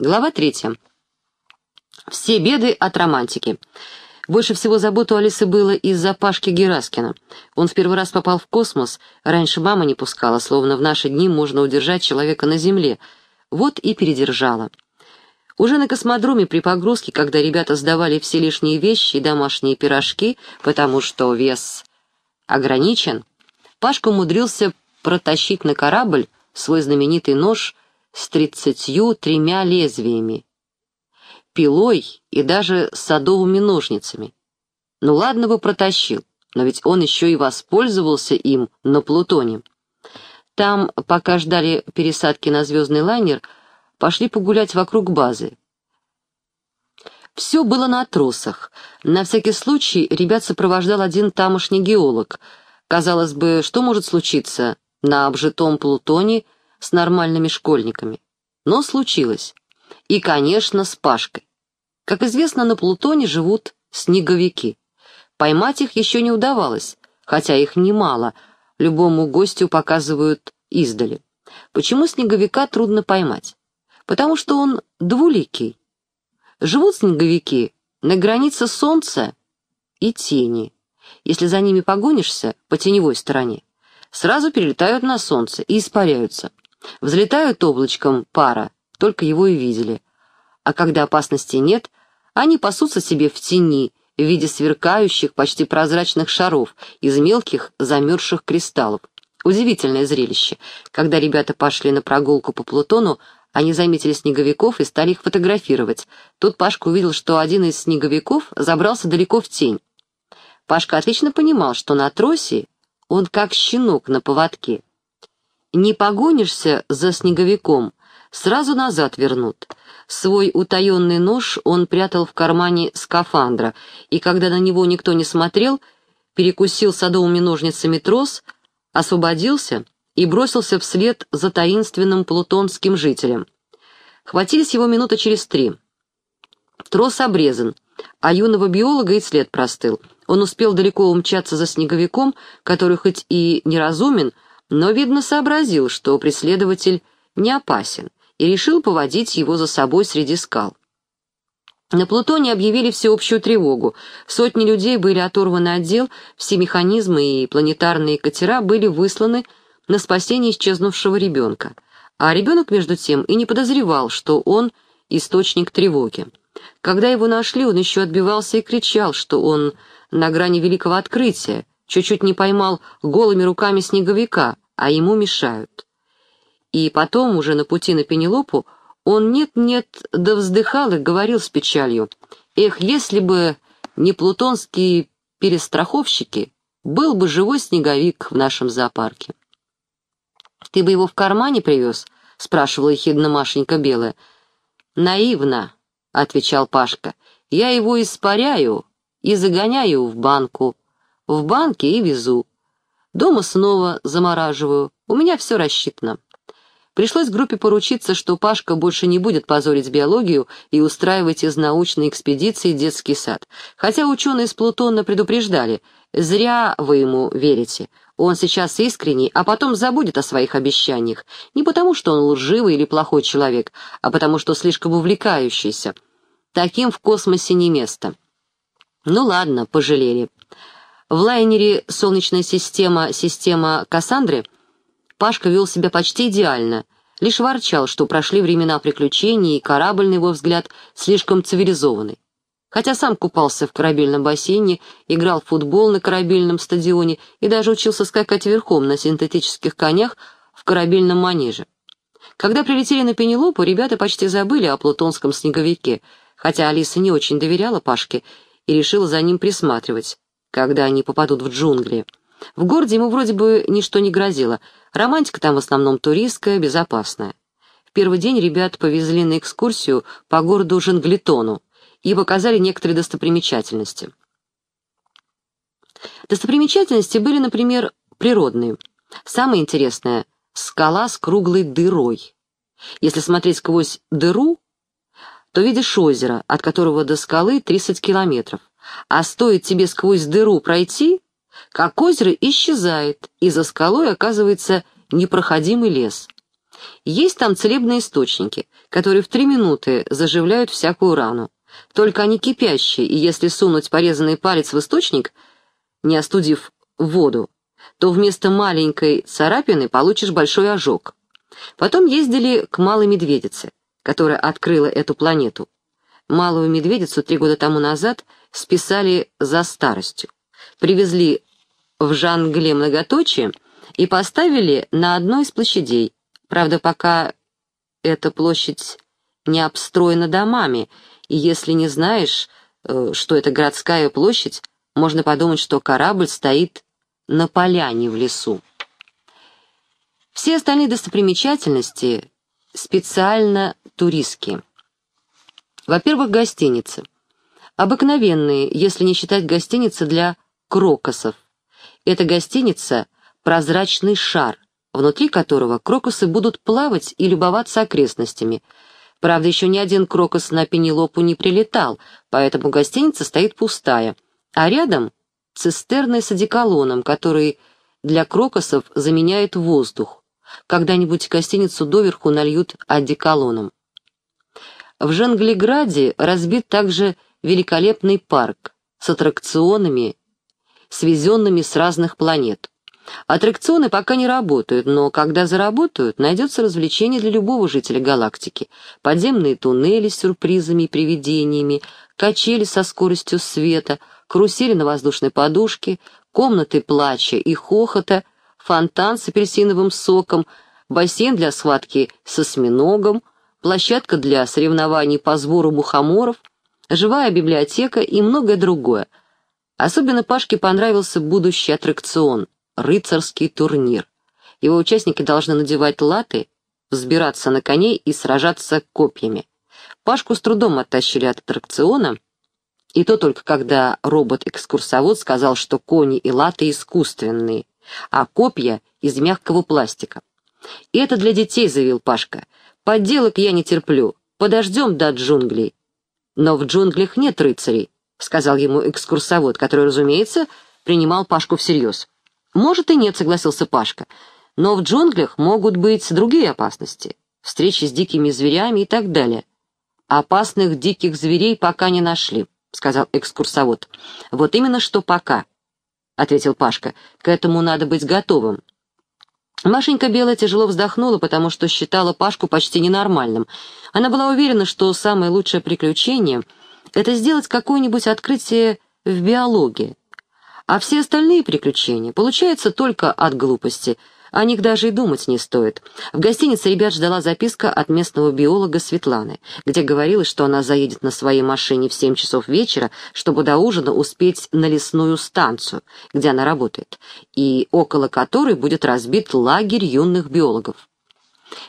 Глава третья. Все беды от романтики. Больше всего заботу Алисы было из-за Пашки Гераскина. Он в первый раз попал в космос, раньше мама не пускала, словно в наши дни можно удержать человека на Земле. Вот и передержала. Уже на космодроме при погрузке, когда ребята сдавали все лишние вещи и домашние пирожки, потому что вес ограничен, Пашка умудрился протащить на корабль свой знаменитый нож с тридцатью тремя лезвиями, пилой и даже садовыми ножницами. Ну ладно бы протащил, но ведь он еще и воспользовался им на Плутоне. Там, пока ждали пересадки на звездный лайнер, пошли погулять вокруг базы. Все было на тросах. На всякий случай ребят сопровождал один тамошний геолог. Казалось бы, что может случиться на обжитом Плутоне с нормальными школьниками? Но случилось. И, конечно, с Пашкой. Как известно, на Плутоне живут снеговики. Поймать их еще не удавалось, хотя их немало, любому гостю показывают издали. Почему снеговика трудно поймать? Потому что он двуликий. Живут снеговики на границе солнца и тени. Если за ними погонишься по теневой стороне, сразу перелетают на солнце и испаряются. Взлетают облачком пара, только его и видели. А когда опасности нет, они пасутся себе в тени в виде сверкающих, почти прозрачных шаров из мелких замерзших кристаллов. Удивительное зрелище. Когда ребята пошли на прогулку по Плутону, они заметили снеговиков и стали их фотографировать. Тут Пашка увидел, что один из снеговиков забрался далеко в тень. Пашка отлично понимал, что на тросе он как щенок на поводке. Не погонишься за снеговиком, сразу назад вернут. Свой утаенный нож он прятал в кармане скафандра, и когда на него никто не смотрел, перекусил садовыми ножницами трос, освободился и бросился вслед за таинственным плутонским жителем. Хватились его минута через три. Трос обрезан, а юного биолога и след простыл. Он успел далеко умчаться за снеговиком, который хоть и неразумен, но, видно, сообразил, что преследователь не опасен, и решил поводить его за собой среди скал. На Плутоне объявили всеобщую тревогу. Сотни людей были оторваны от дел, все механизмы и планетарные катера были высланы на спасение исчезнувшего ребенка. А ребенок, между тем, и не подозревал, что он источник тревоги. Когда его нашли, он еще отбивался и кричал, что он на грани великого открытия, чуть-чуть не поймал голыми руками снеговика, а ему мешают. И потом, уже на пути на Пенелопу, он нет-нет да вздыхал и говорил с печалью, «Эх, если бы не плутонские перестраховщики, был бы живой снеговик в нашем зоопарке». «Ты бы его в кармане привез?» — спрашивала ехидно Машенька Белая. «Наивно», — отвечал Пашка. «Я его испаряю и загоняю в банку. В банке и везу. Дома снова замораживаю. У меня все рассчитано». Пришлось группе поручиться, что Пашка больше не будет позорить биологию и устраивать из научной экспедиции детский сад. Хотя ученые с Плутона предупреждали, зря вы ему верите. Он сейчас искренний, а потом забудет о своих обещаниях. Не потому, что он лживый или плохой человек, а потому, что слишком увлекающийся. Таким в космосе не место. Ну ладно, пожалели. В лайнере «Солнечная система. Система Кассандры» Пашка вел себя почти идеально, лишь ворчал, что прошли времена приключений, и корабль, на его взгляд, слишком цивилизованный хотя сам купался в корабельном бассейне, играл в футбол на корабельном стадионе и даже учился скакать верхом на синтетических конях в корабельном манеже. Когда прилетели на Пенелопу, ребята почти забыли о плутонском снеговике, хотя Алиса не очень доверяла Пашке и решила за ним присматривать, когда они попадут в джунгли. В городе ему вроде бы ничто не грозило, романтика там в основном туристская, безопасная. В первый день ребят повезли на экскурсию по городу Жанглитону, и показали некоторые достопримечательности. Достопримечательности были, например, природные. Самое интересное — скала с круглой дырой. Если смотреть сквозь дыру, то видишь озеро, от которого до скалы 30 километров. А стоит тебе сквозь дыру пройти, как озеро исчезает, и за скалой оказывается непроходимый лес. Есть там целебные источники, которые в три минуты заживляют всякую рану. Только они кипящие, и если сунуть порезанный палец в источник, не остудив воду, то вместо маленькой царапины получишь большой ожог. Потом ездили к Малой Медведице, которая открыла эту планету. Малую Медведицу три года тому назад списали за старостью. Привезли в Жангле многоточие и поставили на одной из площадей. Правда, пока эта площадь не обстроена домами, и если не знаешь, э, что это городская площадь, можно подумать, что корабль стоит на поляне в лесу. Все остальные достопримечательности специально туристские. Во-первых, гостиницы. Обыкновенные, если не считать гостиницы для крокосов. Эта гостиница — прозрачный шар, внутри которого крокусы будут плавать и любоваться окрестностями. Правда, еще ни один крокус на Пенелопу не прилетал, поэтому гостиница стоит пустая, а рядом — цистерны с одеколоном, который для крокусов заменяет воздух. Когда-нибудь гостиницу доверху нальют одеколоном. В Женглиграде разбит также великолепный парк с аттракционами, свезенными с разных планет. Аттракционы пока не работают, но когда заработают, найдется развлечение для любого жителя галактики. Подземные туннели с сюрпризами и привидениями, качели со скоростью света, карусели на воздушной подушке, комнаты плача и хохота, фонтан с апельсиновым соком, бассейн для схватки со осьминогом, площадка для соревнований по сбору мухоморов, живая библиотека и многое другое. Особенно Пашке понравился будущий аттракцион — рыцарский турнир. Его участники должны надевать латы, взбираться на коней и сражаться копьями. Пашку с трудом оттащили от аттракциона, и то только когда робот-экскурсовод сказал, что кони и латы искусственные, а копья из мягкого пластика. «И это для детей», — заявил Пашка. «Подделок я не терплю. Подождем до джунглей». «Но в джунглях нет рыцарей», — сказал ему экскурсовод, который, разумеется, принимал Пашку всерьез. «Может и нет», — согласился Пашка. «Но в джунглях могут быть другие опасности. Встречи с дикими зверями и так далее. Опасных диких зверей пока не нашли», — сказал экскурсовод. «Вот именно что пока», — ответил Пашка. «К этому надо быть готовым». Машенька Белая тяжело вздохнула, потому что считала Пашку почти ненормальным. Она была уверена, что самое лучшее приключение — это сделать какое-нибудь открытие в биологии, а все остальные приключения получаются только от глупости. О них даже и думать не стоит. В гостинице ребят ждала записка от местного биолога Светланы, где говорилось, что она заедет на своей машине в 7 часов вечера, чтобы до ужина успеть на лесную станцию, где она работает, и около которой будет разбит лагерь юных биологов.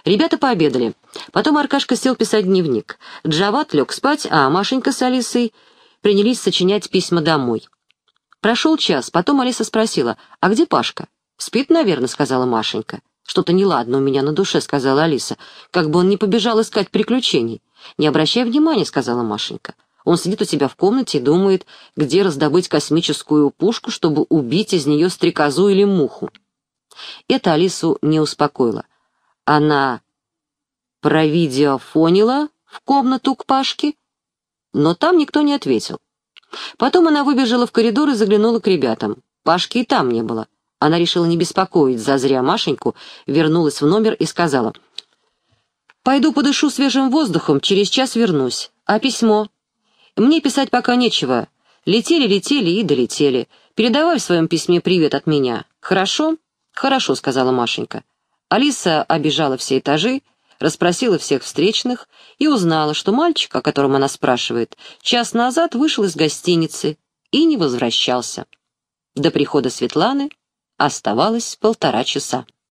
Ребята пообедали. Потом Аркашка сел писать дневник. Джават лег спать, а Машенька с Алисой принялись сочинять письма домой. Прошел час, потом Алиса спросила, «А где Пашка?» «Спит, наверное», — сказала Машенька. «Что-то неладно у меня на душе», — сказала Алиса. «Как бы он не побежал искать приключений». «Не обращай внимания», — сказала Машенька. «Он сидит у себя в комнате и думает, где раздобыть космическую пушку, чтобы убить из нее стрекозу или муху». Это Алису не успокоило. Она провидеофонила в комнату к Пашке, но там никто не ответил. Потом она выбежала в коридор и заглянула к ребятам. Пашки и там не было. Она решила не беспокоить зазря Машеньку, вернулась в номер и сказала, «Пойду подышу свежим воздухом, через час вернусь. А письмо? Мне писать пока нечего. Летели, летели и долетели. Передавай в своем письме привет от меня. Хорошо?» «Хорошо», — сказала Машенька. Алиса обижала все этажи, расспросила всех встречных и узнала, что мальчик, о котором она спрашивает, час назад вышел из гостиницы и не возвращался. До прихода Светланы оставалось полтора часа.